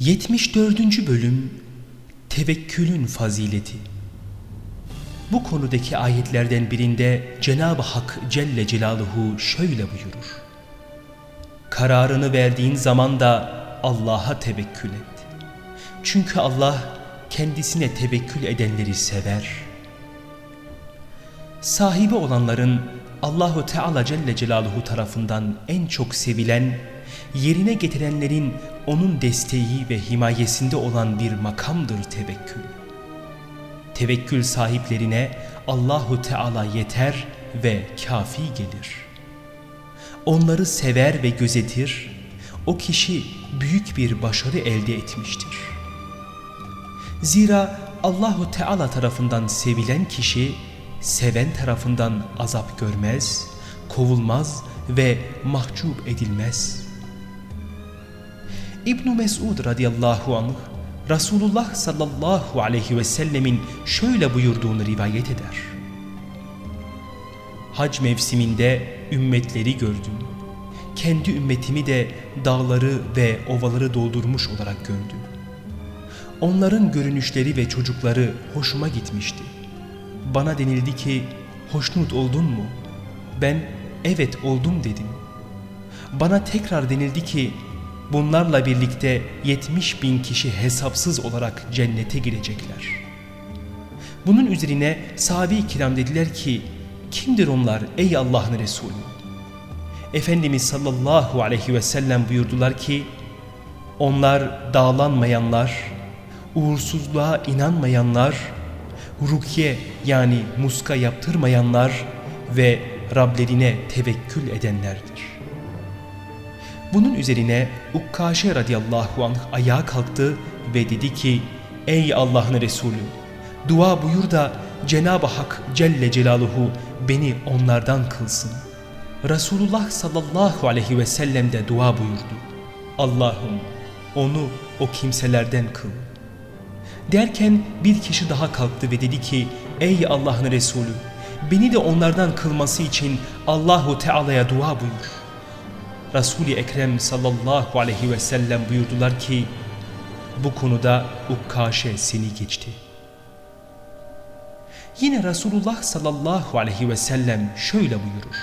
74. Bölüm Tevekkülün Fazileti Bu konudaki ayetlerden birinde Cenab-ı Hak Celle Celaluhu şöyle buyurur. Kararını verdiğin zaman da Allah'a tevekkül et. Çünkü Allah kendisine tevekkül edenleri sever. Sahibi olanların Allahu Teala Celle Celaluhu tarafından en çok sevilen, yerine getirenlerin onun desteği ve himayesinde olan bir makamdır tevekkül. Tevekkül sahiplerine Allahu Teala yeter ve kafi gelir. Onları sever ve gözetir, o kişi büyük bir başarı elde etmiştir. Zira Allahu Teala tarafından sevilen kişi seven tarafından azap görmez, kovulmaz ve mahcup edilmez. İbn Mesud radıyallahu anh Resulullah sallallahu aleyhi ve sellemin şöyle buyurduğunu rivayet eder. Hac mevsiminde ümmetleri gördüm. Kendi ümmetimi de dağları ve ovaları doldurmuş olarak gördüm. Onların görünüşleri ve çocukları hoşuma gitmişti. Bana denildi ki hoşnut oldun mu? Ben evet oldum dedim. Bana tekrar denildi ki bunlarla birlikte 70 bin kişi hesapsız olarak cennete girecekler. Bunun üzerine sahabe-i kiram dediler ki kimdir onlar ey Allah'ın Resulü? Efendimiz sallallahu aleyhi ve sellem buyurdular ki onlar dağlanmayanlar, uğursuzluğa inanmayanlar, rukiye yani muska yaptırmayanlar ve Rablerine tevekkül edenlerdir. Bunun üzerine Ukkaşe radıyallahu anh ayağa kalktı ve dedi ki Ey Allah'ın Resulü dua buyur da Cenab-ı Hak Celle Celaluhu beni onlardan kılsın. Resulullah sallallahu aleyhi ve sellem de dua buyurdu. Allah'ım onu o kimselerden kıl. Derken bir kişi daha kalktı ve dedi ki Ey Allah'ın Resulü beni de onlardan kılması için Allahu Teala'ya dua buyur. Resul-i Ekrem sallallahu aleyhi ve sellem buyurdular ki bu konuda Ukkaşe seni geçti. Yine Resulullah sallallahu aleyhi ve sellem şöyle buyurur.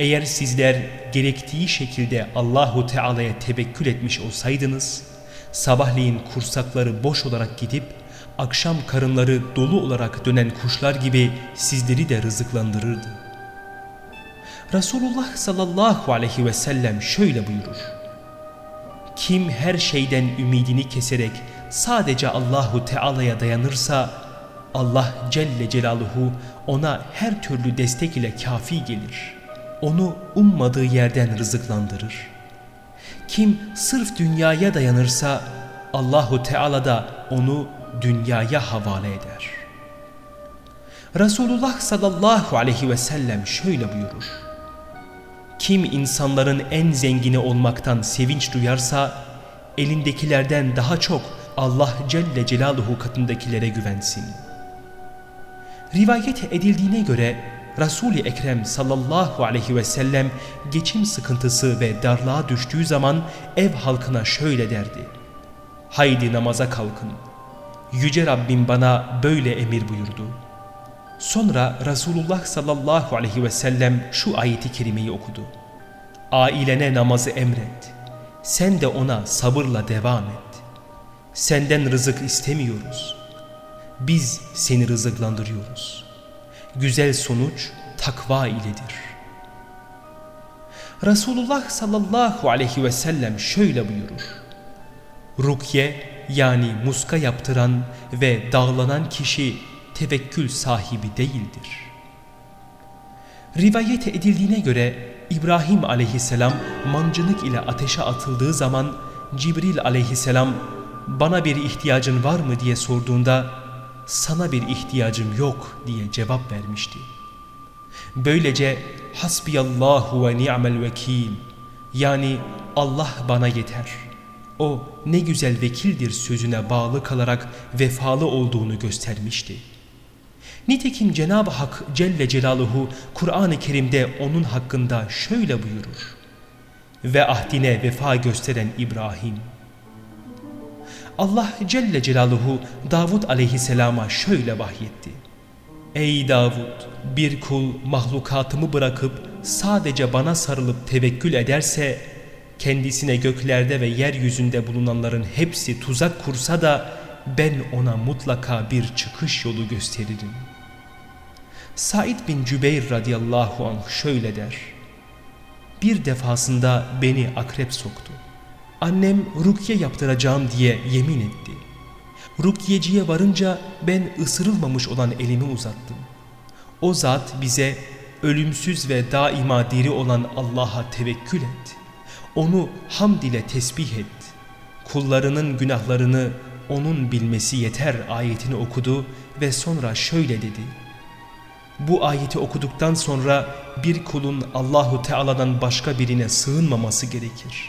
Eğer sizler gerektiği şekilde Allahu Teala'ya tevekkül etmiş olsaydınız, sabahleyin kursakları boş olarak gidip, akşam karınları dolu olarak dönen kuşlar gibi sizleri de rızıklandırırdı. Resulullah sallallahu aleyhi ve sellem şöyle buyurur. Kim her şeyden ümidini keserek sadece Allahu Teala'ya dayanırsa Allah Celle Celaluhu ona her türlü destek ile kafi gelir. Onu ummadığı yerden rızıklandırır. Kim sırf dünyaya dayanırsa Allahu Teala da onu dünyaya havale eder. Resulullah sallallahu aleyhi ve sellem şöyle buyurur. Kim insanların en zengini olmaktan sevinç duyarsa elindekilerden daha çok Allah Celle Celaluhu katındakilere güvensin. Rivayet edildiğine göre Resul-i Ekrem sallallahu aleyhi ve sellem geçim sıkıntısı ve darlığa düştüğü zaman ev halkına şöyle derdi. Haydi namaza kalkın. Yüce Rabbim bana böyle emir buyurdu. Sonra Resulullah sallallahu aleyhi ve sellem şu ayeti kerimeyi okudu. Ailene namazı emret. Sen de ona sabırla devam et. Senden rızık istemiyoruz. Biz seni rızıklandırıyoruz. Güzel sonuç takva iledir. Resulullah sallallahu aleyhi ve sellem şöyle buyurur. Rukye yani muska yaptıran ve dağlanan kişi tevekkül sahibi değildir. Rivayet edildiğine göre İbrahim aleyhisselam mancınık ile ateşe atıldığı zaman Cibril aleyhisselam bana bir ihtiyacın var mı diye sorduğunda sana bir ihtiyacım yok diye cevap vermişti. Böylece hasbiyallahu ve ni'mel vekil yani Allah bana yeter. O ne güzel vekildir sözüne bağlı kalarak vefalı olduğunu göstermişti. Nitekim Cenab-ı Hak Celle Celaluhu Kur'an-ı Kerim'de onun hakkında şöyle buyurur. Ve ahdine vefa gösteren İbrahim. Allah Celle Celaluhu Davud aleyhisselama şöyle vahyetti. Ey Davud bir kul mahlukatımı bırakıp sadece bana sarılıp tevekkül ederse kendisine göklerde ve yeryüzünde bulunanların hepsi tuzak kursa da ben ona mutlaka bir çıkış yolu gösteririm. Said bin Cübeyr radıyallahu anh şöyle der. Bir defasında beni akrep soktu. Annem rukye yaptıracağım diye yemin etti. Rukyeciye varınca ben ısırılmamış olan elimi uzattım. O zat bize ölümsüz ve daima diri olan Allah'a tevekkül et. Onu hamd ile tesbih et. Kullarının günahlarını onun bilmesi yeter ayetini okudu ve sonra şöyle dedi. Bu ayeti okuduktan sonra bir kulun Allahu Teala'dan başka birine sığınmaması gerekir.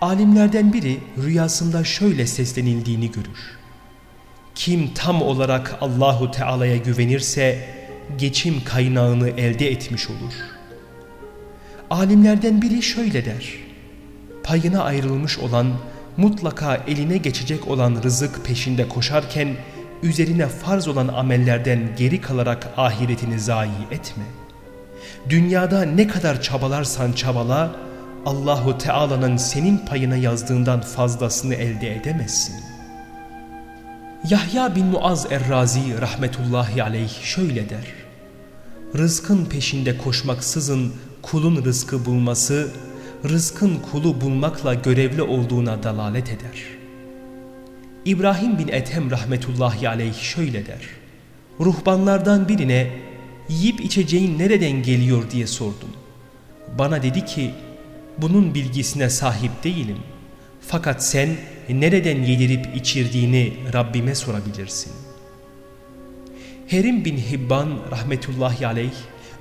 Alimlerden biri rüyasında şöyle seslenildiğini görür. Kim tam olarak Allahu Teala'ya güvenirse geçim kaynağını elde etmiş olur. Alimlerden biri şöyle der. Payına ayrılmış olan mutlaka eline geçecek olan rızık peşinde koşarken üzerine farz olan amellerden geri kalarak ahiretini zayi etme. Dünyada ne kadar çabalarsan çabala Allahu Teala'nın senin payına yazdığından fazlasını elde edemezsin. Yahya bin Muaz Errazi rahmetullahi aleyh şöyle der. Rızkın peşinde koşmaksızın kulun rızkı bulması, rızkın kulu bulmakla görevli olduğuna dalalet eder. İbrahim bin Ethem rahmetullahi aleyh şöyle der. Ruhbanlardan birine yiyip içeceğin nereden geliyor diye sordum. Bana dedi ki bunun bilgisine sahip değilim. Fakat sen nereden yedirip içirdiğini Rabbime sorabilirsin. Herim bin Hibban rahmetullahi aleyh,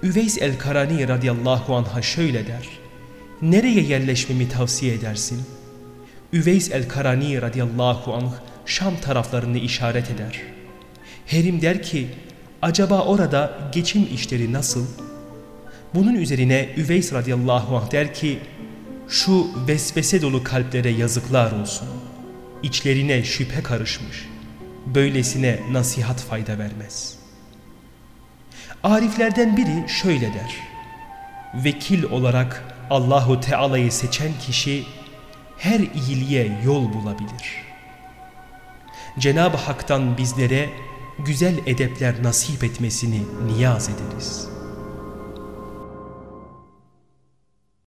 Üveys el-Karani radıyallahu anh'a şöyle der. Nereye yerleşmemi tavsiye edersin? Üveys el-Karani radıyallahu anh Şam taraflarını işaret eder. Herim der ki, acaba orada geçim işleri nasıl? Bunun üzerine Üveys radıyallahu anh der ki, şu vesvese dolu kalplere yazıklar olsun. İçlerine şüphe karışmış. Böylesine nasihat fayda vermez. Ariflerden biri şöyle der. Vekil olarak Allahu Teala'yı seçen kişi her iyiliğe yol bulabilir. Cenab-ı Hak'tan bizlere güzel edepler nasip etmesini niyaz ederiz.